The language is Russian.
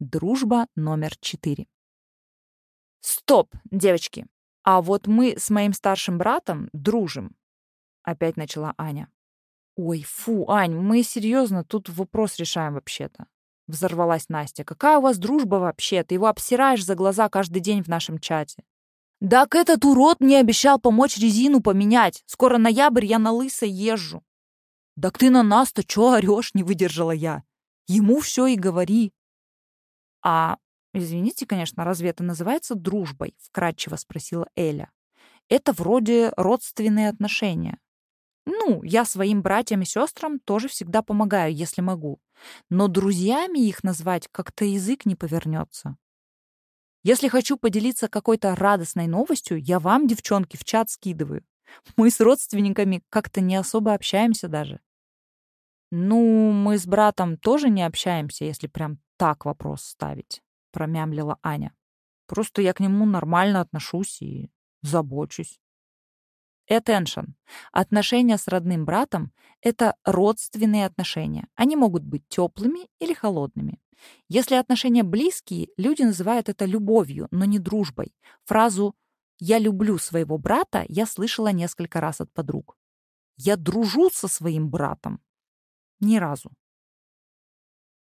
Дружба номер четыре. «Стоп, девочки! А вот мы с моим старшим братом дружим!» Опять начала Аня. «Ой, фу, Ань, мы серьезно тут вопрос решаем вообще-то». Взорвалась Настя. «Какая у вас дружба вообще? Ты его обсираешь за глаза каждый день в нашем чате». «Так этот урод мне обещал помочь резину поменять. Скоро ноябрь, я на лысо езжу». «Так ты на нас-то чё орёшь?» — не выдержала я. «Ему все и говори». «А, извините, конечно, разве это называется дружбой?» — вкратчиво спросила Эля. «Это вроде родственные отношения. Ну, я своим братьям и сестрам тоже всегда помогаю, если могу. Но друзьями их назвать как-то язык не повернется. Если хочу поделиться какой-то радостной новостью, я вам, девчонки, в чат скидываю. Мы с родственниками как-то не особо общаемся даже. Ну, мы с братом тоже не общаемся, если прям так вопрос ставить, промямлила Аня. Просто я к нему нормально отношусь и забочусь. Attention. Отношения с родным братом — это родственные отношения. Они могут быть теплыми или холодными. Если отношения близкие, люди называют это любовью, но не дружбой. Фразу «я люблю своего брата» я слышала несколько раз от подруг. «Я дружу со своим братом» — ни разу.